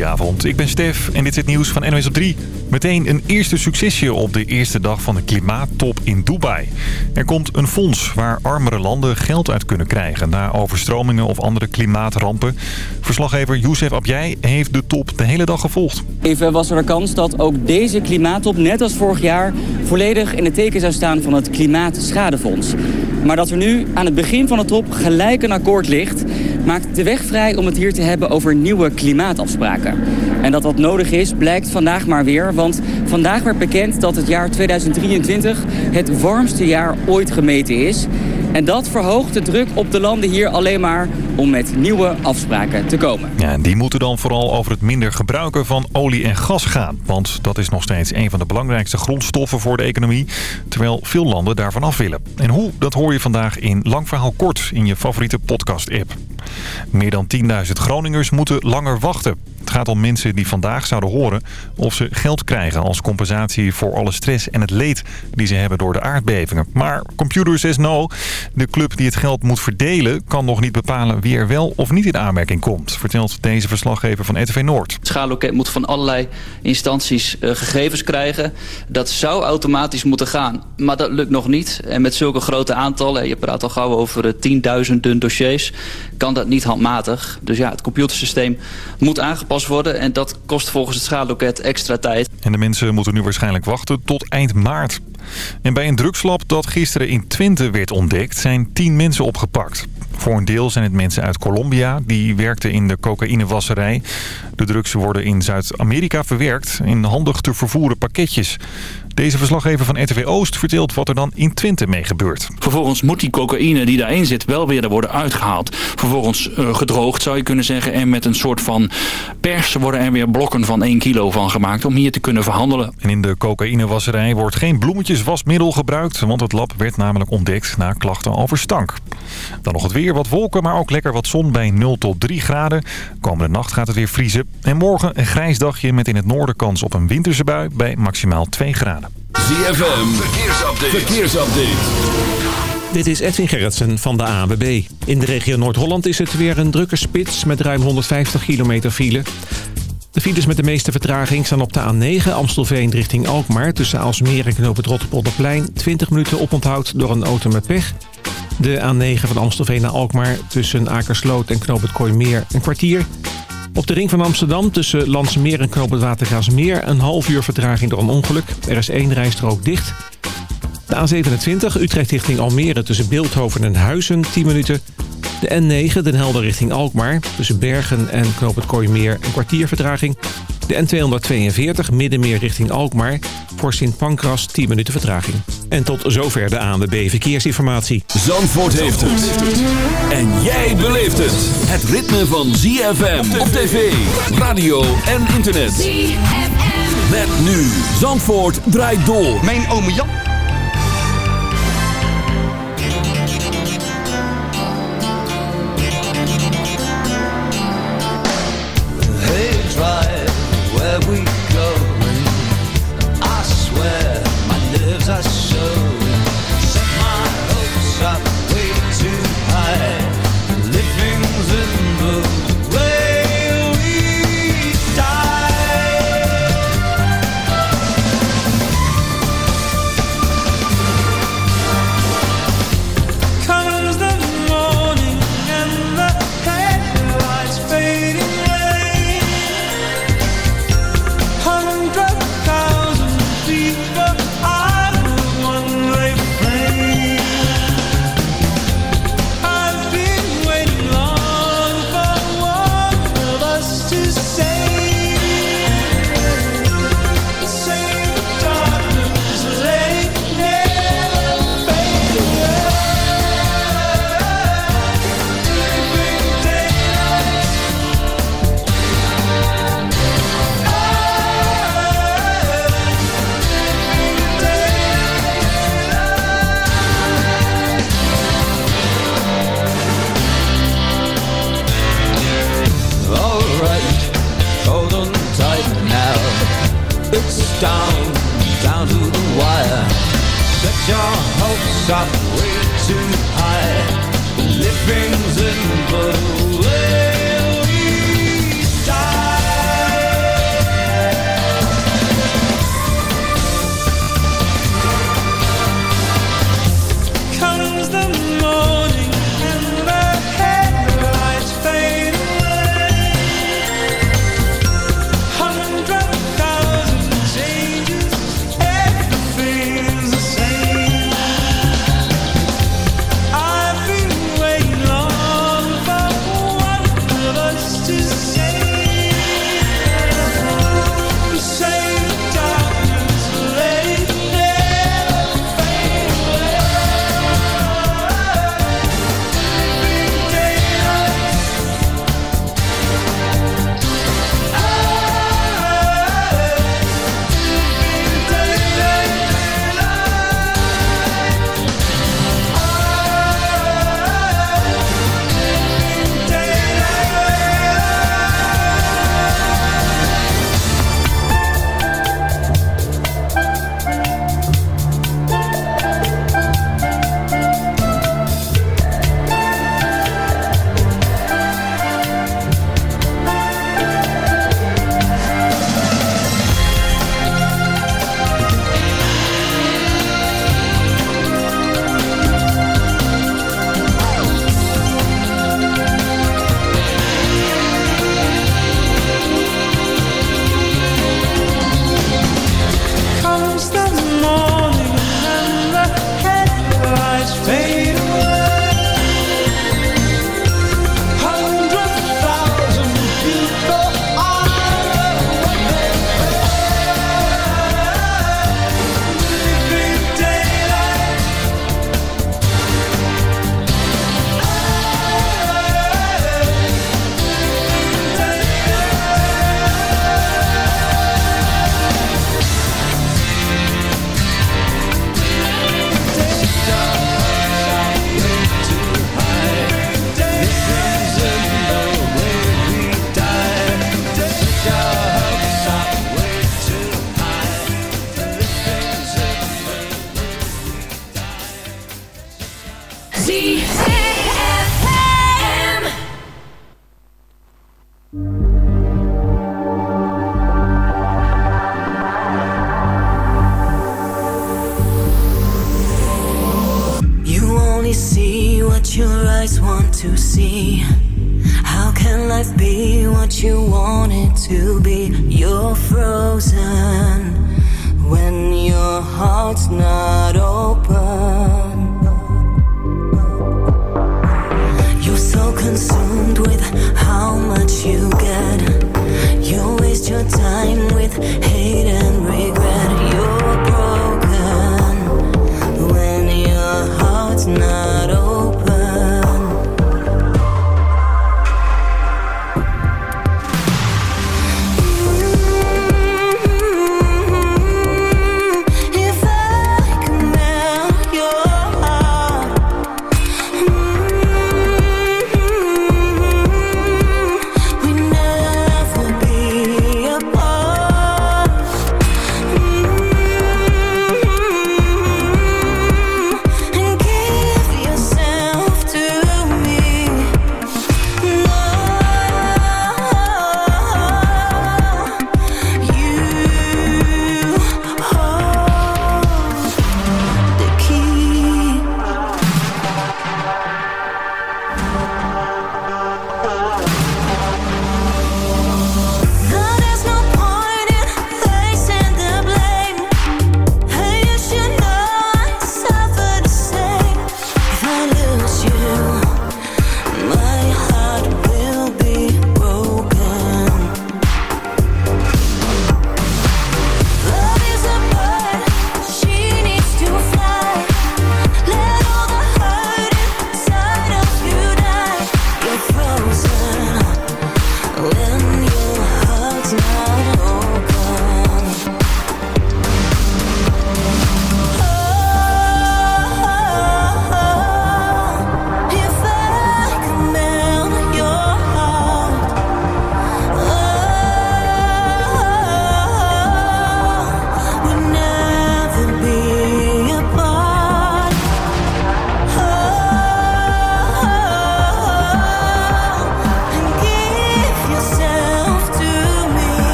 Goedenavond, ik ben Stef en dit is het nieuws van NWS op 3. Meteen een eerste succesje op de eerste dag van de klimaattop in Dubai. Er komt een fonds waar armere landen geld uit kunnen krijgen... na overstromingen of andere klimaatrampen. Verslaggever Youssef Abjai heeft de top de hele dag gevolgd. Even was er de kans dat ook deze klimaattop, net als vorig jaar... volledig in het teken zou staan van het Klimaatschadefonds. Maar dat er nu aan het begin van de top gelijk een akkoord ligt... maakt de weg vrij om het hier te hebben over nieuwe klimaatafspraken. En dat dat nodig is, blijkt vandaag maar weer. Want vandaag werd bekend dat het jaar 2023 het warmste jaar ooit gemeten is. En dat verhoogt de druk op de landen hier alleen maar om met nieuwe afspraken te komen. Ja, die moeten dan vooral over het minder gebruiken van olie en gas gaan. Want dat is nog steeds een van de belangrijkste grondstoffen voor de economie. Terwijl veel landen daarvan af willen. En hoe, dat hoor je vandaag in Lang Verhaal Kort in je favoriete podcast-app. Meer dan 10.000 Groningers moeten langer wachten. Het gaat om mensen die vandaag zouden horen of ze geld krijgen als compensatie voor alle stress en het leed die ze hebben door de aardbevingen. Maar Computer says no. De club die het geld moet verdelen kan nog niet bepalen wie er wel of niet in aanmerking komt, vertelt deze verslaggever van RTV Noord. Het schaalloket moet van allerlei instanties uh, gegevens krijgen. Dat zou automatisch moeten gaan, maar dat lukt nog niet. En met zulke grote aantallen, je praat al gauw over uh, tienduizenden dossiers, kan dat niet handmatig. Dus ja, het computersysteem moet aangepast worden en dat kost volgens het schaalloket extra tijd. En de mensen moeten nu waarschijnlijk wachten tot eind maart. En bij een drugslab dat gisteren in Twente werd ontdekt zijn tien mensen opgepakt. Voor een deel zijn het mensen uit Colombia. Die werkten in de cocaïnewasserij. De drugs worden in Zuid-Amerika verwerkt in handig te vervoeren pakketjes. Deze verslaggever van RTV Oost vertelt wat er dan in Twente mee gebeurt. Vervolgens moet die cocaïne die daarin zit wel weer er worden uitgehaald. Vervolgens uh, gedroogd zou je kunnen zeggen. En met een soort van pers worden er weer blokken van 1 kilo van gemaakt om hier te kunnen verhandelen. En in de cocaïnewasserij wordt geen bloemetjeswasmiddel gebruikt. Want het lab werd namelijk ontdekt na klachten over stank. Dan nog het weer, wat wolken, maar ook lekker wat zon bij 0 tot 3 graden. Komende nacht gaat het weer vriezen. En morgen een grijs dagje met in het noorden kans op een winterse bui bij maximaal 2 graden. ZFM, verkeersupdate. verkeersupdate. Dit is Edwin Gerritsen van de ANWB. In de regio Noord-Holland is het weer een drukke spits met ruim 150 kilometer file. De files met de meeste vertraging staan op de A9 Amstelveen richting Alkmaar... tussen Aalsmeer en Knoop het Rotterpolderplein. 20 minuten oponthoud door een auto met pech. De A9 van Amstelveen naar Alkmaar tussen Akersloot en Knoop het Kooimeer een kwartier... Op de ring van Amsterdam tussen Landsmeer en Knoop het een half uur vertraging door een ongeluk. Er is één rijstrook dicht. De A27 Utrecht richting Almere tussen Beeldhoven en Huizen 10 minuten. De N9 Den Helder richting Alkmaar tussen Bergen en Knoop het Kooimeer een kwartier vertraging. De N242 Middenmeer richting Alkmaar voor Sint Pancras 10 minuten vertraging. En tot zover de ANWB Verkeersinformatie. Zandvoort heeft het. En jij beleeft het. Het ritme van ZFM op tv, radio en internet. ZFM. Met nu. Zandvoort draait door. Mijn oom Jan. Where we going. I swear my nerves are showing.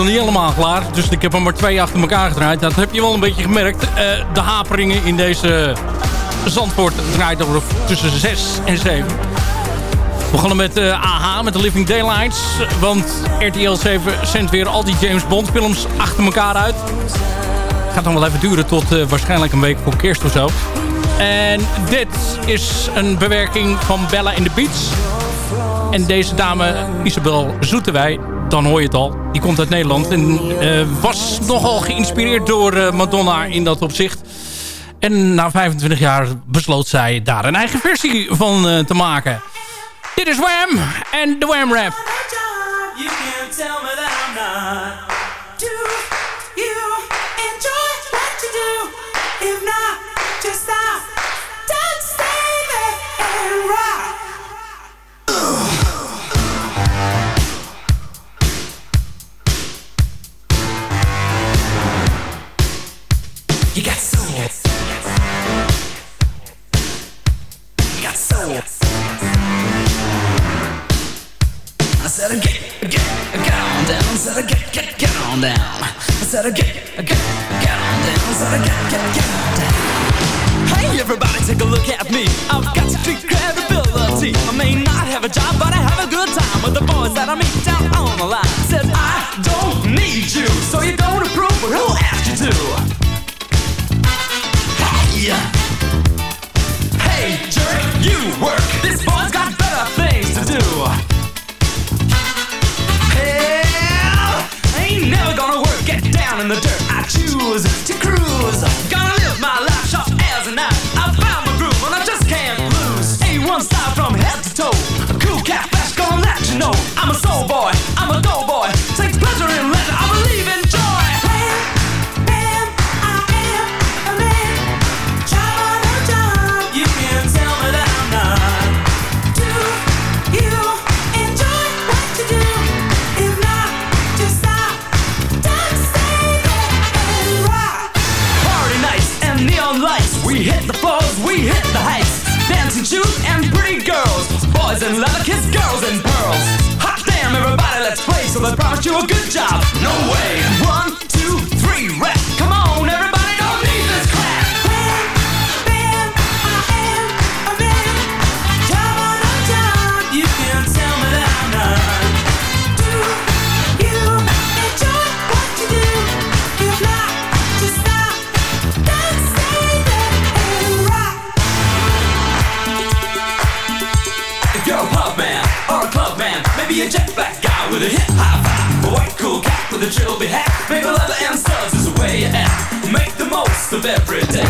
nog niet helemaal klaar. Dus ik heb er maar twee achter elkaar gedraaid. Dat heb je wel een beetje gemerkt. Eh, de haperingen in deze Zandvoort draait over tussen 6 en 7. We begonnen met uh, AH, met de Living Daylights. Want RTL 7 zendt weer al die James Bond films achter elkaar uit. Gaat dan wel even duren tot eh, waarschijnlijk een week voor kerst of zo. En dit is een bewerking van Bella in the Beach. En deze dame, Isabel Zoetewij, dan hoor je het al. Die komt uit Nederland en eh, was nogal geïnspireerd door eh, Madonna in dat opzicht. En na 25 jaar besloot zij daar een eigen versie van eh, te maken. Dit is Wham en de Wham Rap. You can't tell me that I'm not. every day.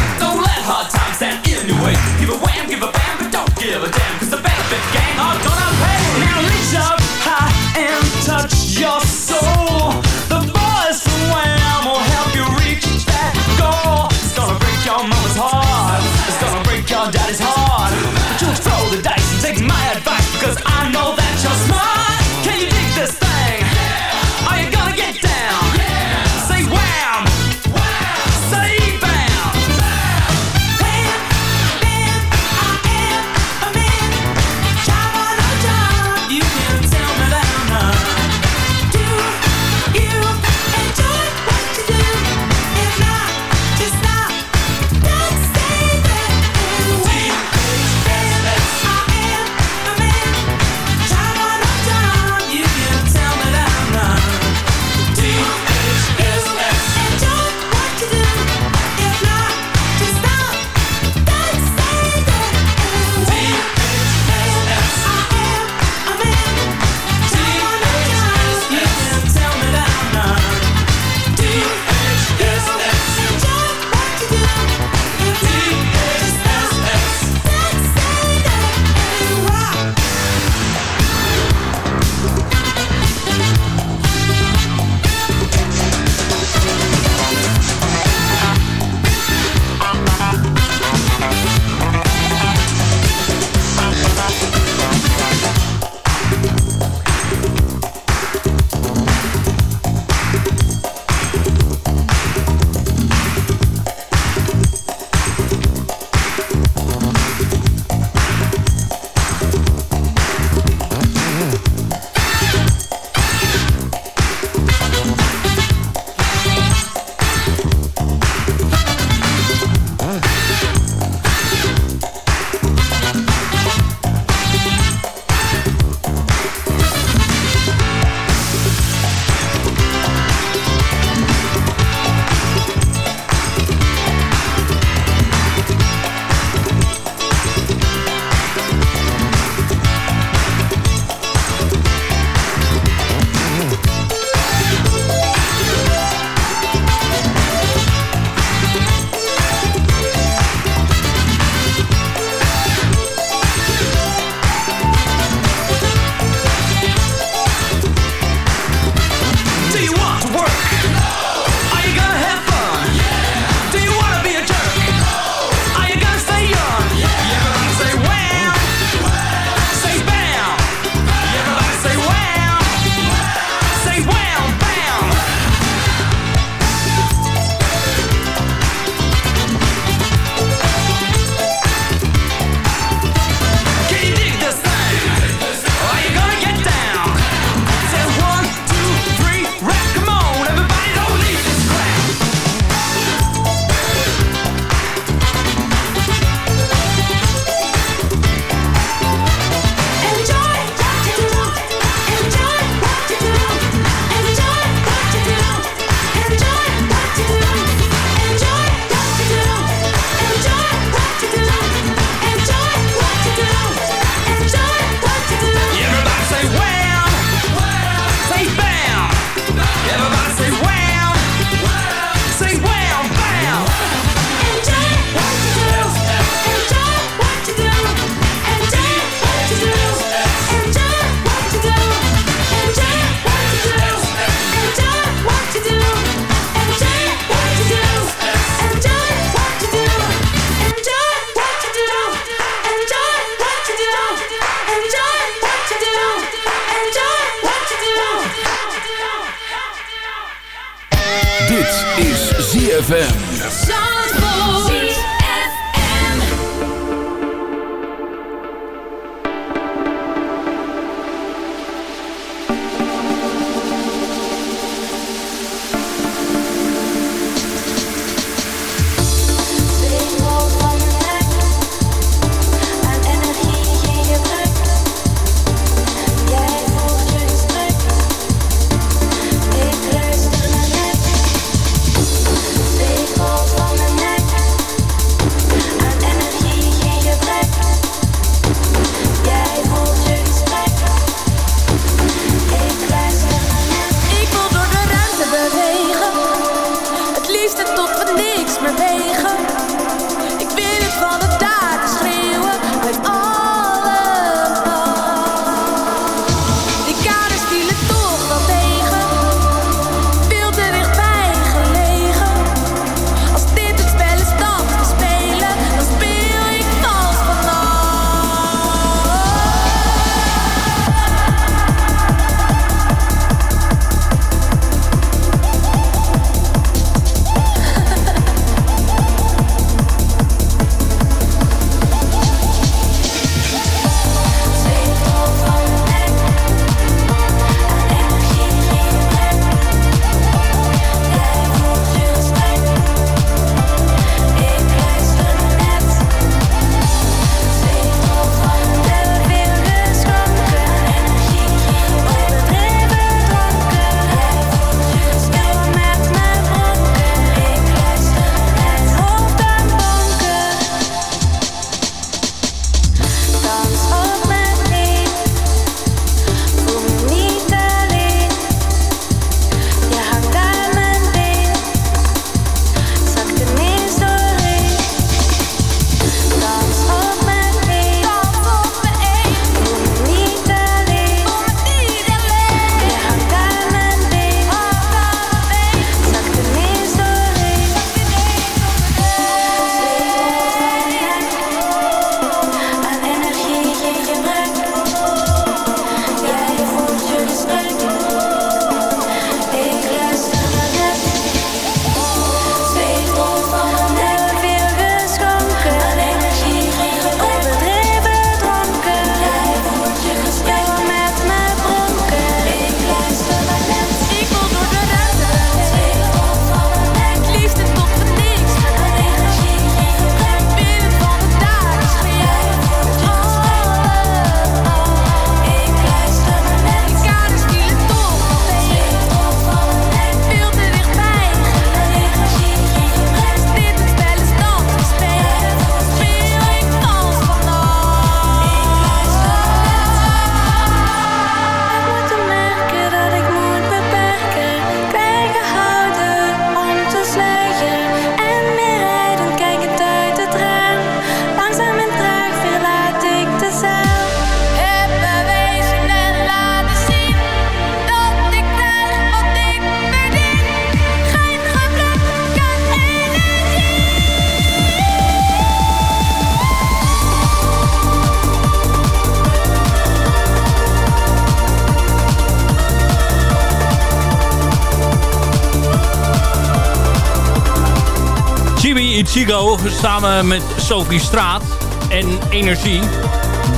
Samen met Sophie Straat en Energie.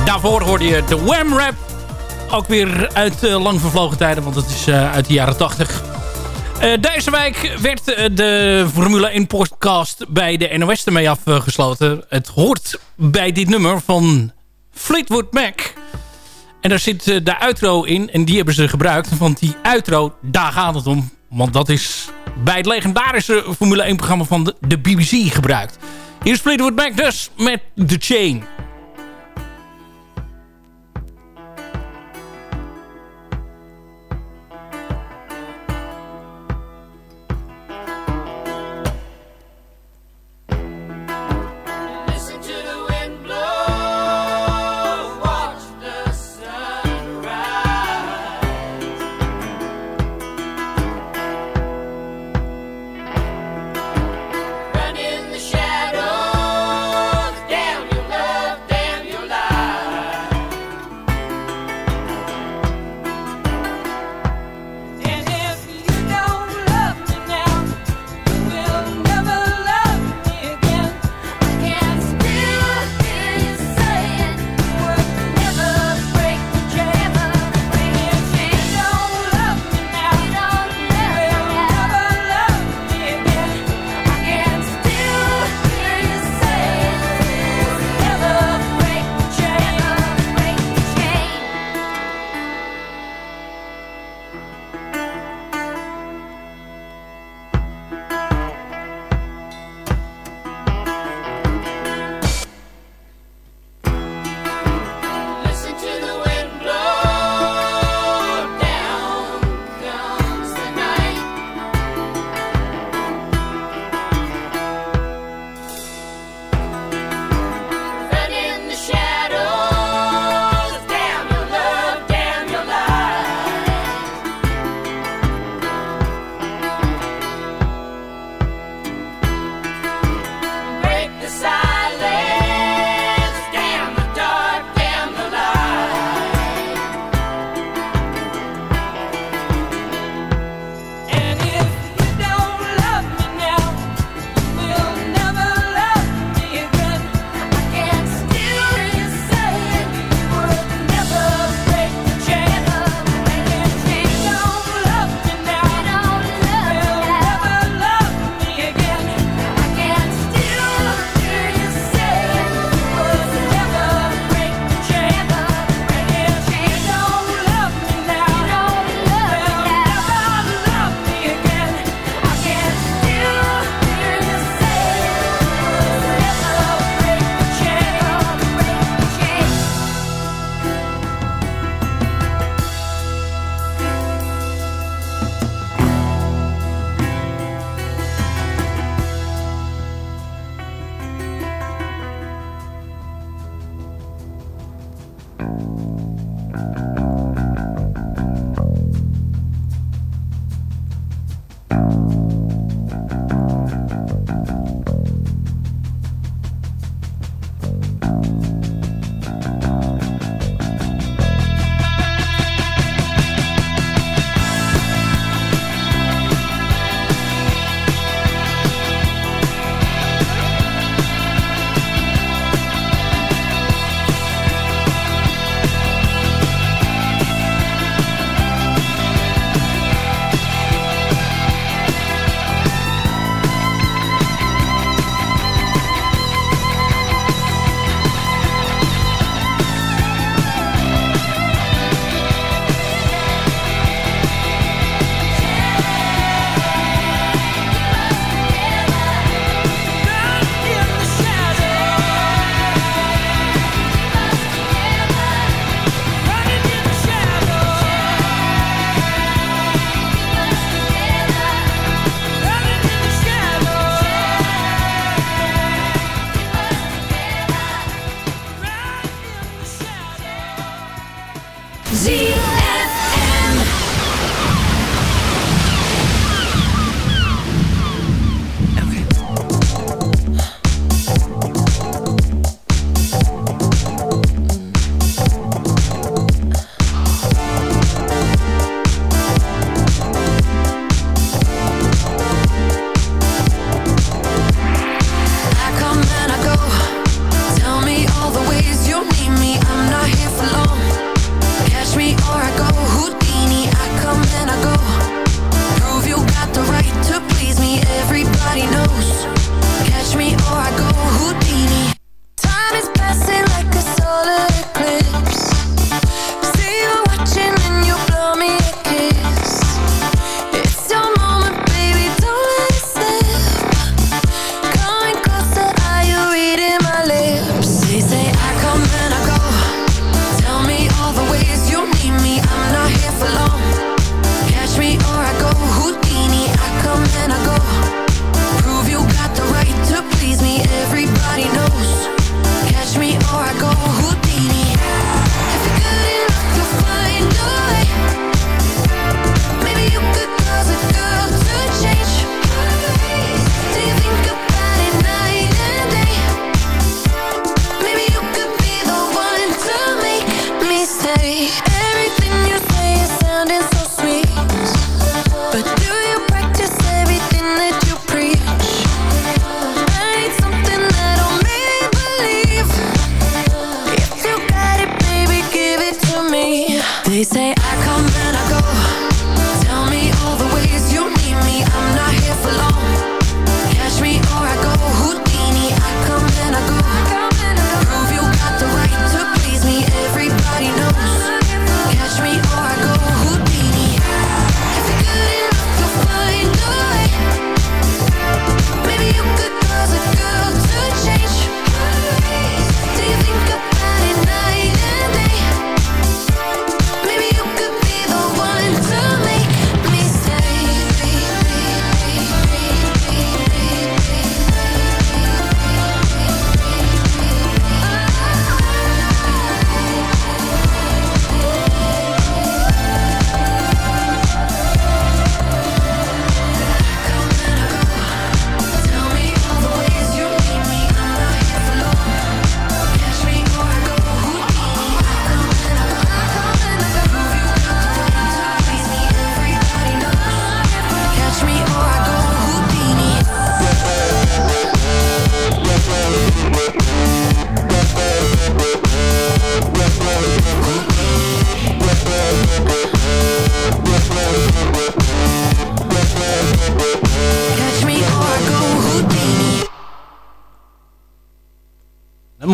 Daarvoor hoorde je de Wham Rap. Ook weer uit eh, lang vervlogen tijden, want het is eh, uit de jaren 80. Uh, eh, deze week werd de Formule 1 podcast bij de NOS ermee afgesloten. Het hoort bij dit nummer van Fleetwood Mac. En daar zit eh, de outro in. En die hebben ze gebruikt. Want die outro, daar gaat het om. Want dat is bij het legendarische Formule 1-programma van de, BBC gebruikt. Hier is het Mac dus met The Chain.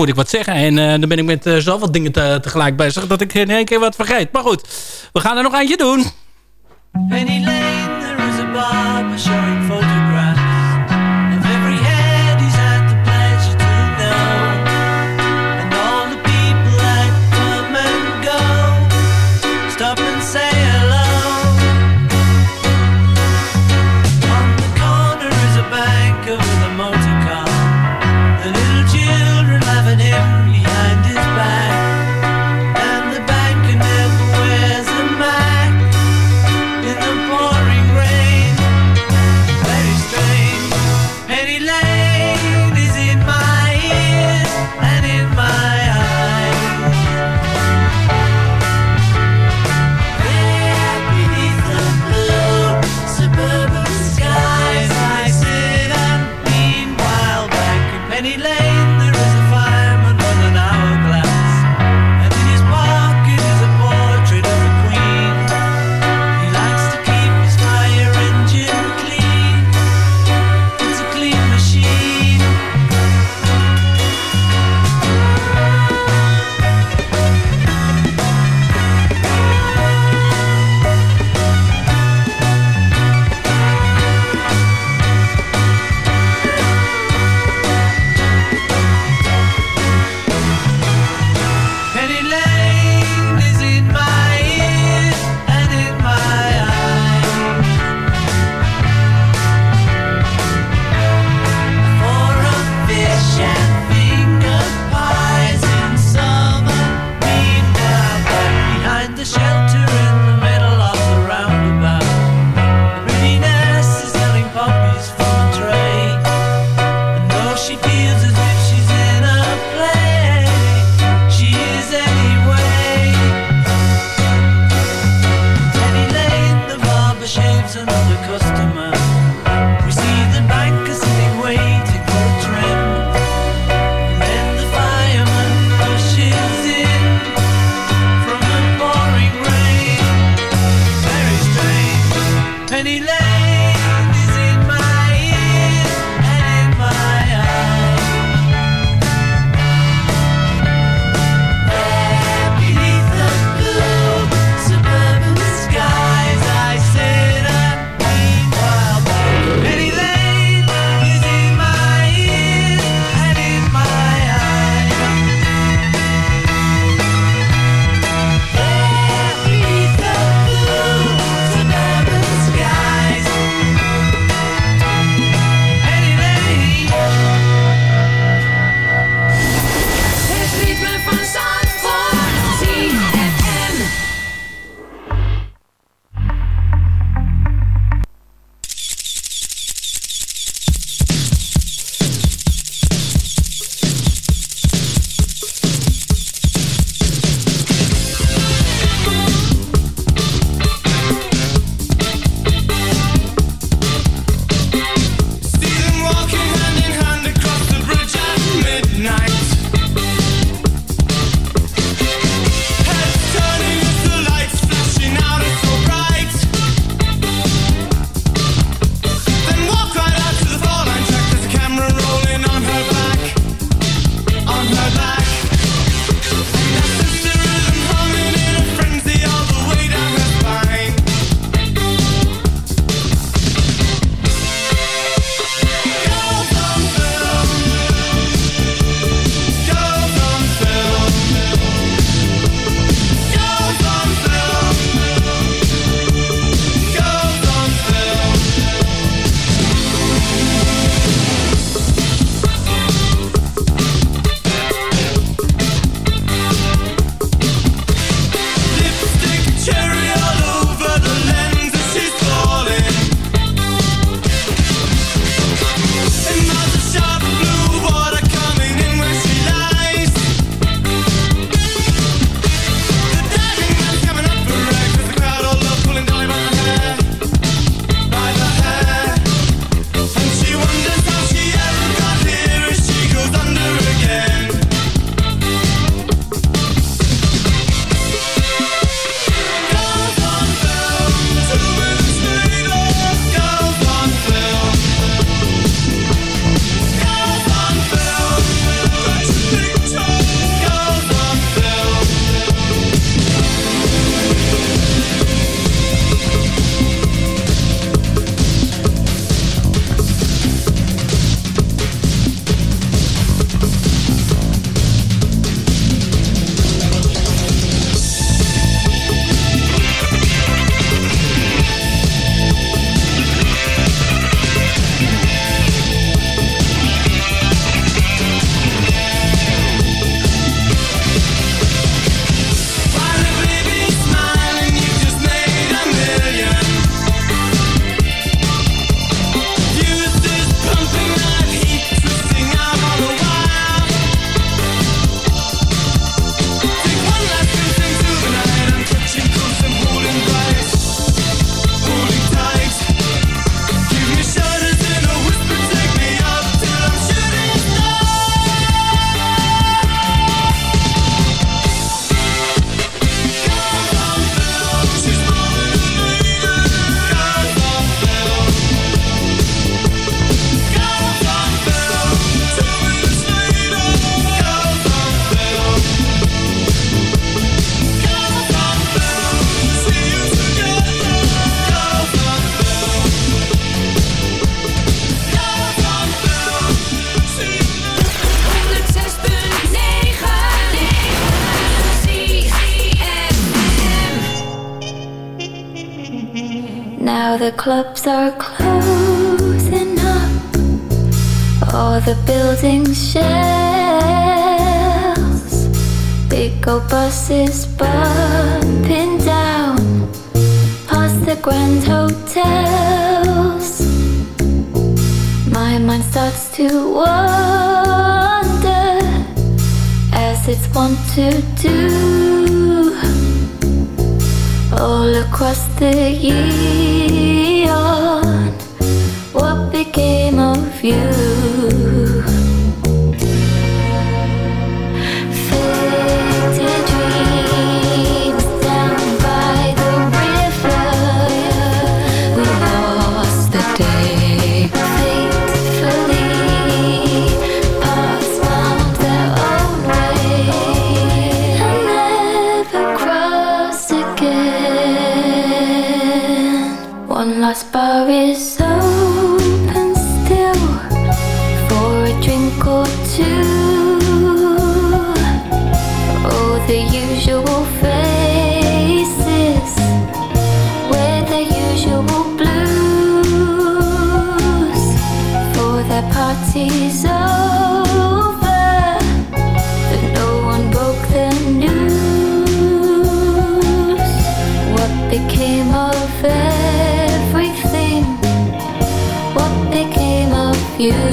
ik wat zeggen. En eh, dan ben ik met eh, zoveel dingen te, tegelijk bezig... dat ik in één keer wat vergeet. Maar goed, we gaan er nog eentje doen. Lane, there is a the clubs are closing up, all the buildings shells. Big old buses bumping down past the grand hotels. My mind starts to wander as it's wont to do. All across the year, what became of you? you.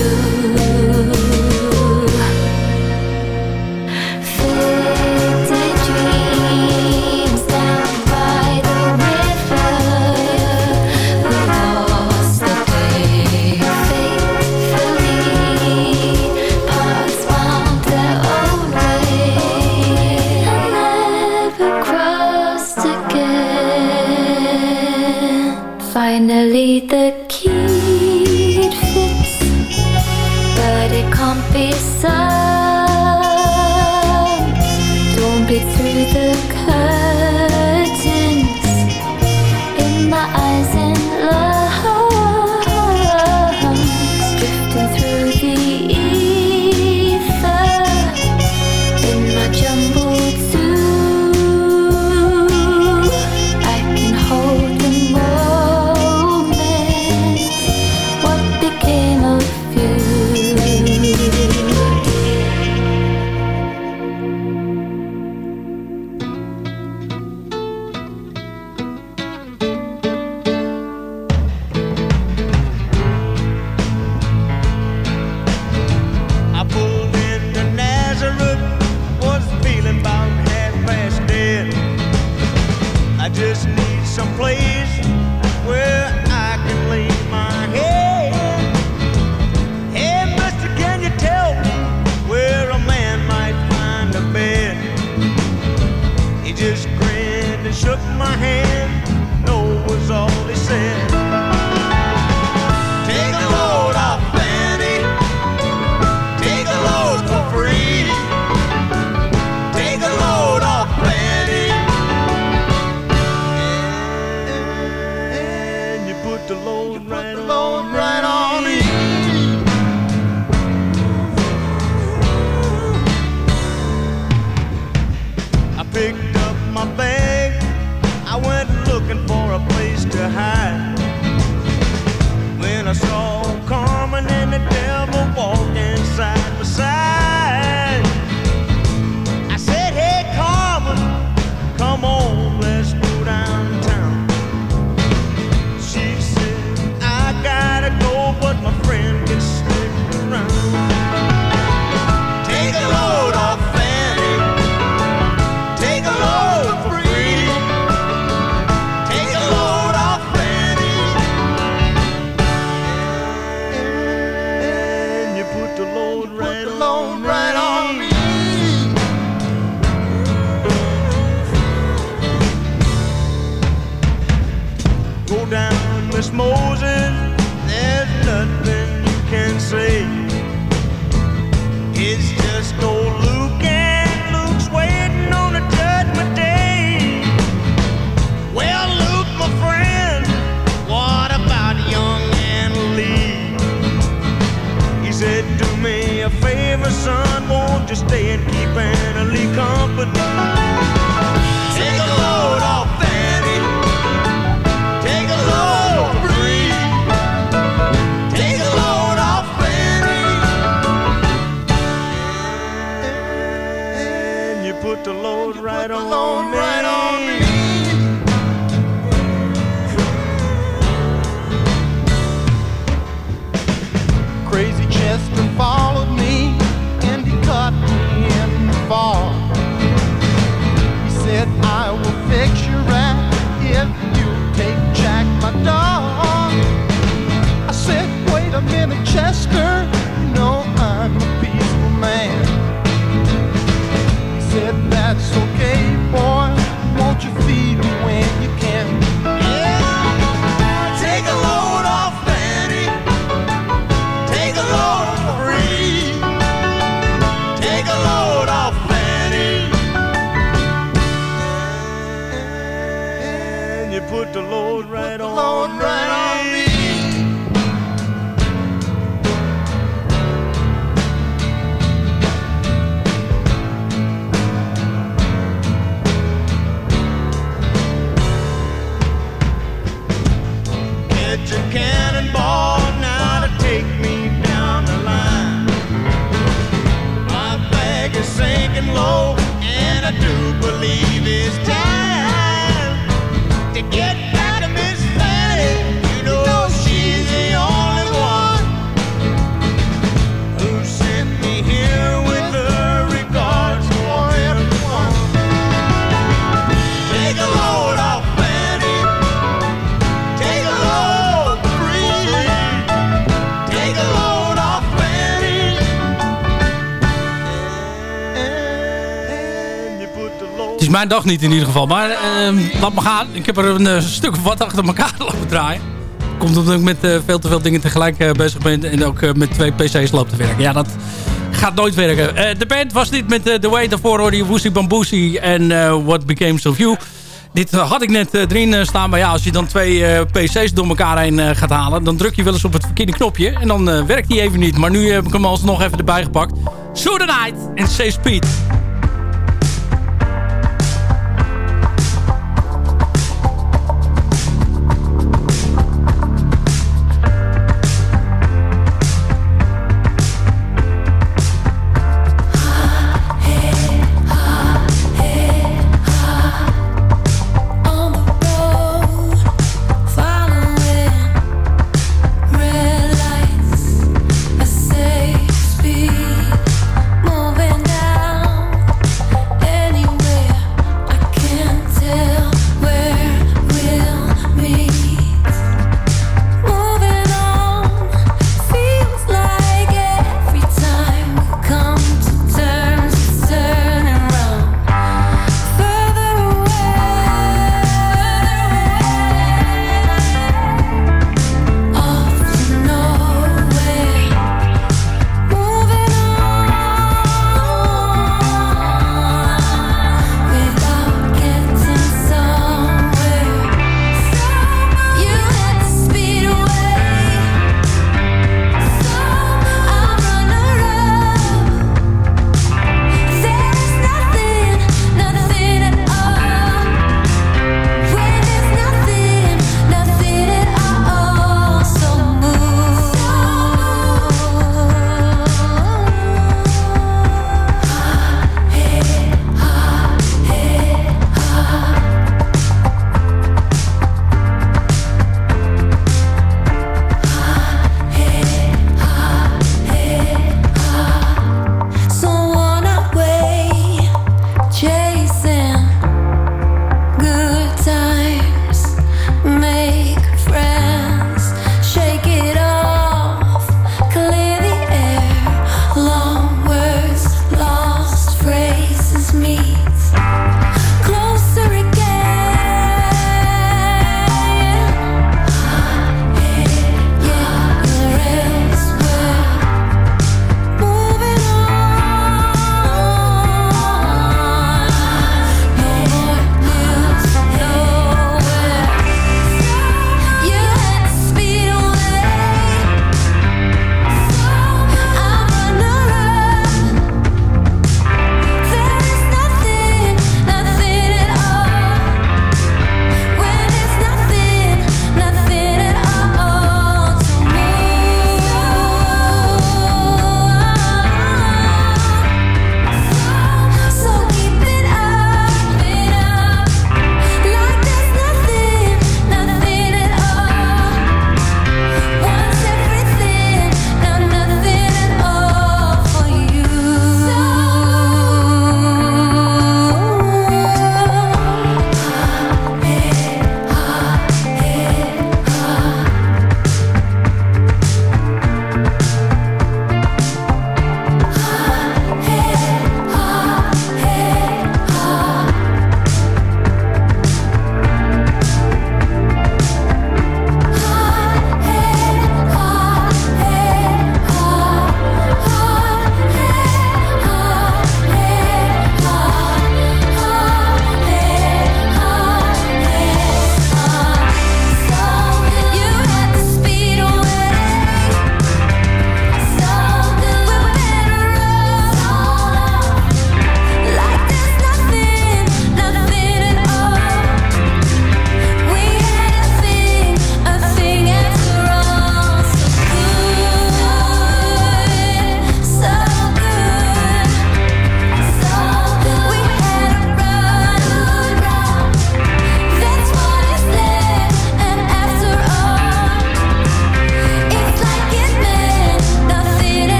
Dag niet in ieder geval. Maar ehm, laat me gaan. Ik heb er een eh, stuk wat achter elkaar laten draaien. Komt omdat ik met eh, veel te veel dingen tegelijk eh, bezig ben. En ook met twee pc's loop te werken. Ja, dat gaat nooit werken. De band was dit met The Way. Daarvoor hoorde je Woesie Bamboesie en What Became of You. Dit had ik net erin staan. Maar ja, als je dan twee pc's door elkaar heen gaat halen... dan druk je wel eens op het verkeerde knopje. En dan werkt die even niet. Maar nu heb ik hem alsnog even erbij gepakt. So the Night en Say Speed.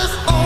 just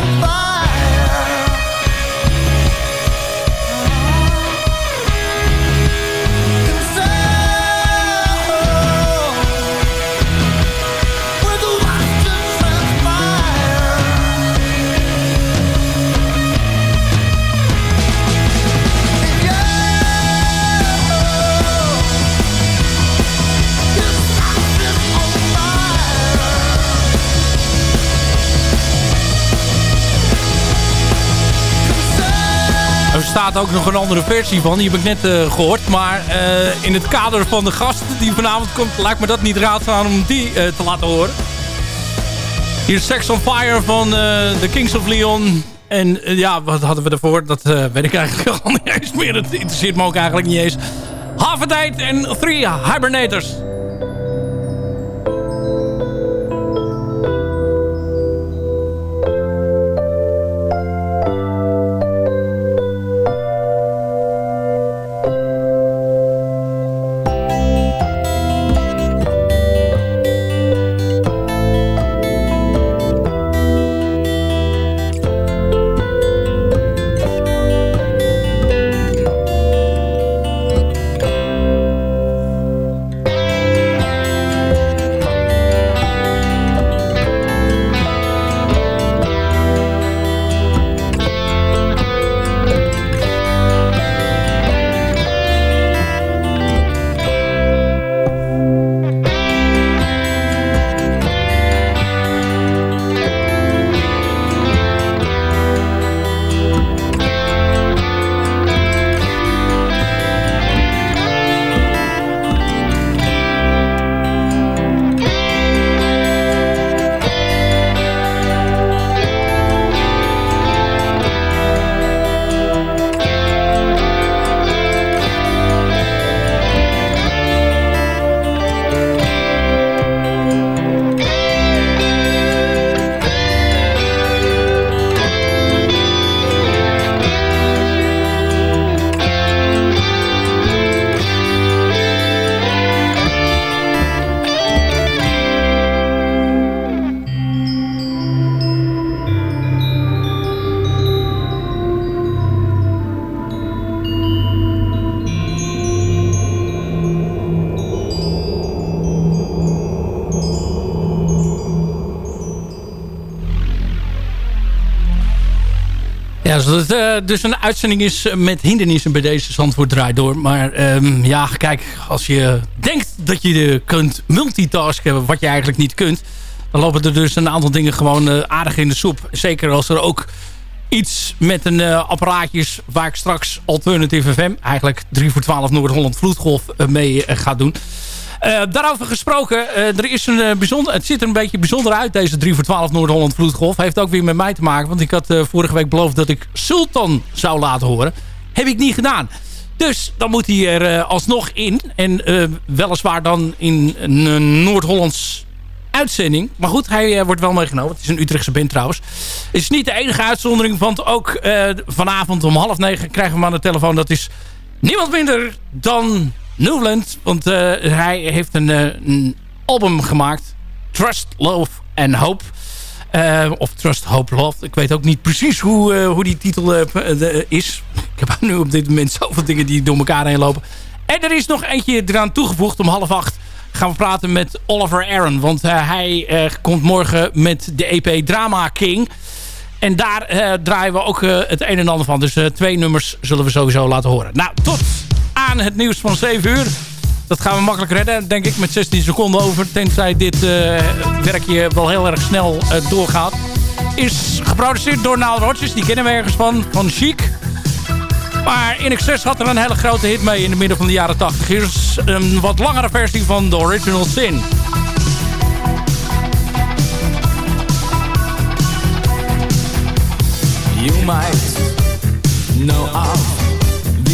ook nog een andere versie van. Die heb ik net eh, gehoord. Maar eh, in het kader van de gast die vanavond komt... lijkt me dat niet raadzaam om die eh, te laten horen. Hier is Sex on Fire van de Kings of Leon. En ja, wat hadden we ervoor? Dat weet ik eigenlijk al niet eens meer. Het interesseert me ook eigenlijk niet eens. Date en Three Hibernators. Dus eh, een uitzending is met hindernissen bij deze Zandvoort draait door. Maar ehm, ja, kijk, als je denkt dat je kunt multitasken, wat je eigenlijk niet kunt... dan lopen er dus een aantal dingen gewoon eh, aardig in de soep. Zeker als er ook iets met een uh, apparaatje is waar ik straks Alternative FM... eigenlijk 3 voor 12 Noord-Holland Vloedgolf mee ga doen... Uh, daarover gesproken, uh, er is een, uh, bijzonder, het ziet er een beetje bijzonder uit deze 3 voor 12 Noord-Holland Vloedgolf. Heeft ook weer met mij te maken, want ik had vorige week beloofd dat ik Sultan zou laten horen. Heb ik niet gedaan. Dus dan moet hij er alsnog in. En weliswaar dan in een Noord-Hollands uitzending. Maar goed, hij wordt wel meegenomen. Het is een Utrechtse band trouwens. Het is niet de enige uitzondering, want ook vanavond om half negen krijgen we aan de telefoon. Dat is niemand minder dan Newland. Want uh, hij heeft een, uh, een, album gemaakt. Trust, Love and Hope. Uh, of Trust, Hope, Love. Ik weet ook niet precies hoe, hoe die titel is. Ik heb nu op dit moment zoveel dingen die door elkaar heen lopen. En er is nog eentje eraan toegevoegd. Om half acht gaan we praten met Oliver Aaron. Want hij komt morgen met de EP Drama King. En daar draaien we ook het een en ander van. Dus twee nummers zullen we sowieso laten horen. Nou, tot het nieuws van 7 uur. Dat gaan we makkelijk redden, denk ik, met 16 seconden over. Tenzij dit uh, werkje wel heel erg snel uh, doorgaat. Is geproduceerd door Nile Rodgers. Die kennen we ergens van, van Chic. Maar In Excess had er een hele grote hit mee in de midden van de jaren 80. Hier is een wat langere versie van The Original Sin. You might know of